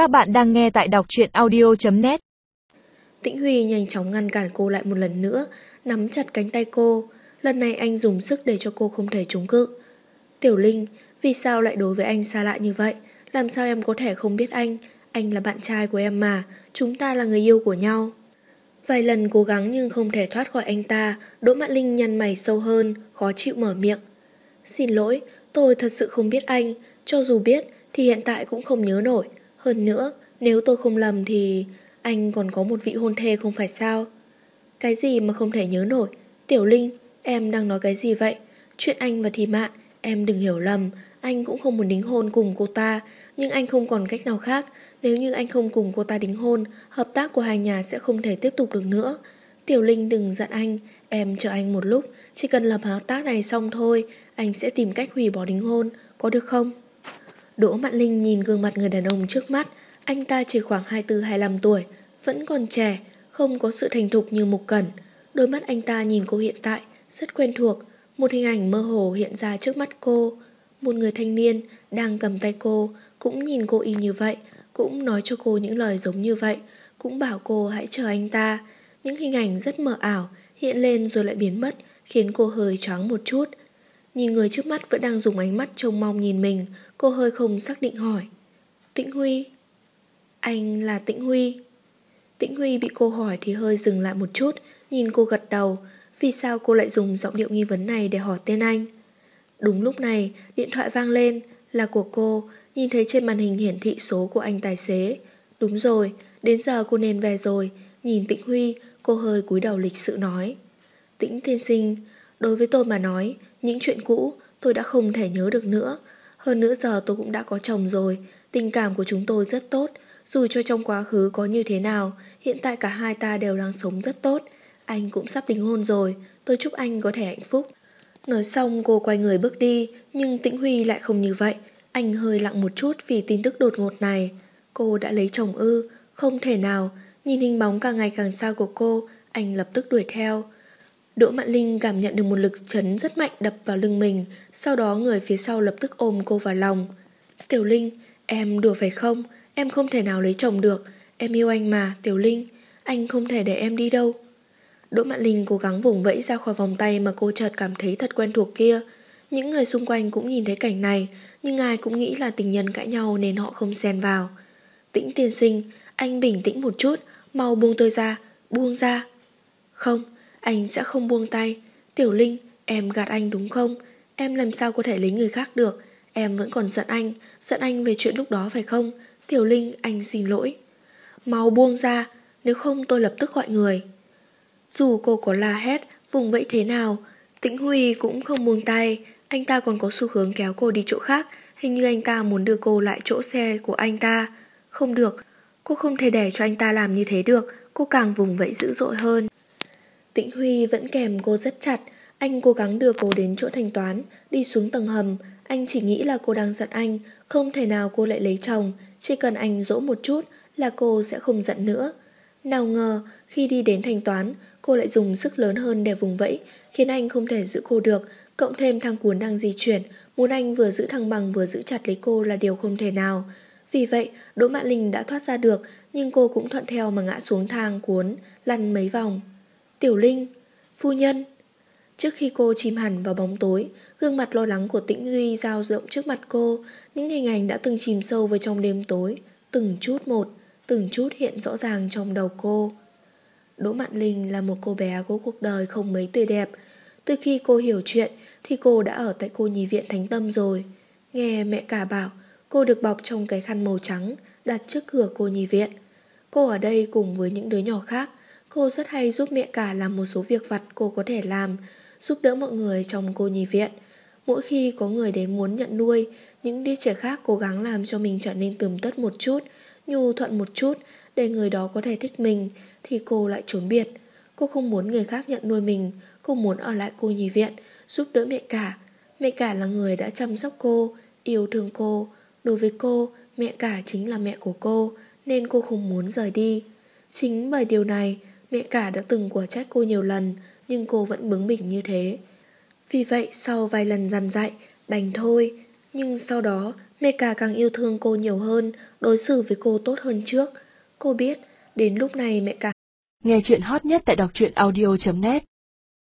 Các bạn đang nghe tại đọc truyện audio.net Tĩnh Huy nhanh chóng ngăn cản cô lại một lần nữa, nắm chặt cánh tay cô. Lần này anh dùng sức để cho cô không thể chống cự. Tiểu Linh, vì sao lại đối với anh xa lạ như vậy? Làm sao em có thể không biết anh? Anh là bạn trai của em mà, chúng ta là người yêu của nhau. Vài lần cố gắng nhưng không thể thoát khỏi anh ta, Đỗ Mạn Linh nhăn mày sâu hơn, khó chịu mở miệng. Xin lỗi, tôi thật sự không biết anh, cho dù biết thì hiện tại cũng không nhớ nổi. Hơn nữa, nếu tôi không lầm thì anh còn có một vị hôn thê không phải sao? Cái gì mà không thể nhớ nổi? Tiểu Linh, em đang nói cái gì vậy? Chuyện anh và Thì Mạn, em đừng hiểu lầm, anh cũng không muốn đính hôn cùng cô ta, nhưng anh không còn cách nào khác. Nếu như anh không cùng cô ta đính hôn, hợp tác của hai nhà sẽ không thể tiếp tục được nữa. Tiểu Linh đừng giận anh, em chờ anh một lúc, chỉ cần lập hợp tác này xong thôi, anh sẽ tìm cách hủy bỏ đính hôn, có được không? Đỗ Mạn Linh nhìn gương mặt người đàn ông trước mắt, anh ta chỉ khoảng 24-25 tuổi, vẫn còn trẻ, không có sự thành thục như Mục Cẩn. Đôi mắt anh ta nhìn cô hiện tại, rất quen thuộc, một hình ảnh mơ hồ hiện ra trước mắt cô. Một người thanh niên đang cầm tay cô, cũng nhìn cô y như vậy, cũng nói cho cô những lời giống như vậy, cũng bảo cô hãy chờ anh ta. Những hình ảnh rất mờ ảo, hiện lên rồi lại biến mất, khiến cô hơi choáng một chút. Nhìn người trước mắt vẫn đang dùng ánh mắt trông mong nhìn mình, cô hơi không xác định hỏi. Tĩnh Huy? Anh là Tĩnh Huy. Tĩnh Huy bị cô hỏi thì hơi dừng lại một chút, nhìn cô gật đầu. Vì sao cô lại dùng giọng điệu nghi vấn này để hỏi tên anh? Đúng lúc này, điện thoại vang lên, là của cô, nhìn thấy trên màn hình hiển thị số của anh tài xế. Đúng rồi, đến giờ cô nên về rồi. Nhìn Tĩnh Huy, cô hơi cúi đầu lịch sự nói. Tĩnh tiên sinh, đối với tôi mà nói, những chuyện cũ tôi đã không thể nhớ được nữa. Hơn nữa giờ tôi cũng đã có chồng rồi, tình cảm của chúng tôi rất tốt. Dù cho trong quá khứ có như thế nào, hiện tại cả hai ta đều đang sống rất tốt. Anh cũng sắp đính hôn rồi, tôi chúc anh có thể hạnh phúc. Nói xong cô quay người bước đi, nhưng Tĩnh Huy lại không như vậy. Anh hơi lặng một chút vì tin tức đột ngột này. Cô đã lấy chồng ư, không thể nào. Nhìn hình bóng càng ngày càng xa của cô, anh lập tức đuổi theo. Đỗ Mạn Linh cảm nhận được một lực chấn rất mạnh đập vào lưng mình, sau đó người phía sau lập tức ôm cô vào lòng. Tiểu Linh, em đùa phải không? Em không thể nào lấy chồng được. Em yêu anh mà, Tiểu Linh. Anh không thể để em đi đâu. Đỗ Mạn Linh cố gắng vùng vẫy ra khỏi vòng tay mà cô chợt cảm thấy thật quen thuộc kia. Những người xung quanh cũng nhìn thấy cảnh này, nhưng ai cũng nghĩ là tình nhân cãi nhau nên họ không xen vào. Tĩnh tiên sinh, anh bình tĩnh một chút, mau buông tôi ra, buông ra. Không, anh sẽ không buông tay. Tiểu Linh, em gạt anh đúng không? Em làm sao có thể lấy người khác được? Em vẫn còn giận anh, giận anh về chuyện lúc đó phải không? Tiểu Linh, anh xin lỗi. Mau buông ra, nếu không tôi lập tức gọi người. Dù cô có la hét, vùng vẫy thế nào, Tĩnh Huy cũng không buông tay, anh ta còn có xu hướng kéo cô đi chỗ khác, hình như anh ta muốn đưa cô lại chỗ xe của anh ta. Không được, cô không thể để cho anh ta làm như thế được, cô càng vùng vẫy dữ dội hơn. Tĩnh Huy vẫn kèm cô rất chặt, anh cố gắng đưa cô đến chỗ thanh toán, đi xuống tầng hầm, anh chỉ nghĩ là cô đang giận anh, không thể nào cô lại lấy chồng, chỉ cần anh dỗ một chút là cô sẽ không giận nữa. Nào ngờ, khi đi đến thanh toán, cô lại dùng sức lớn hơn để vùng vẫy, khiến anh không thể giữ cô được, cộng thêm thang cuốn đang di chuyển, muốn anh vừa giữ thăng bằng vừa giữ chặt lấy cô là điều không thể nào. Vì vậy, Đỗ Mạn Linh đã thoát ra được, nhưng cô cũng thuận theo mà ngã xuống thang cuốn, lăn mấy vòng. Tiểu Linh, phu nhân. Trước khi cô chìm hẳn vào bóng tối, gương mặt lo lắng của Tĩnh Duy giao rộng trước mặt cô, những hình ảnh đã từng chìm sâu vào trong đêm tối, từng chút một, từng chút hiện rõ ràng trong đầu cô. Đỗ Mạn Linh là một cô bé có cuộc đời không mấy tươi đẹp. Từ khi cô hiểu chuyện thì cô đã ở tại cô nhi viện Thánh Tâm rồi. Nghe mẹ cả bảo cô được bọc trong cái khăn màu trắng đặt trước cửa cô nhi viện. Cô ở đây cùng với những đứa nhỏ khác. Cô rất hay giúp mẹ cả làm một số việc vặt cô có thể làm, giúp đỡ mọi người trong cô nhi viện. Mỗi khi có người đến muốn nhận nuôi, những đứa trẻ khác cố gắng làm cho mình trở nên tươm tất một chút, nhu thuận một chút để người đó có thể thích mình, thì cô lại trốn biệt. Cô không muốn người khác nhận nuôi mình, cô muốn ở lại cô nhi viện, giúp đỡ mẹ cả. Mẹ cả là người đã chăm sóc cô, yêu thương cô. Đối với cô, mẹ cả chính là mẹ của cô, nên cô không muốn rời đi. Chính bởi điều này, mẹ cả đã từng quả trách cô nhiều lần, nhưng cô vẫn bướng bỉnh như thế. Vì vậy, sau vài lần dằn dạy, đành thôi. Nhưng sau đó, Mẹ cả càng yêu thương cô nhiều hơn, đối xử với cô tốt hơn trước. Cô biết, đến lúc này mẹ cả Nghe chuyện hot nhất tại đọc truyện audio.net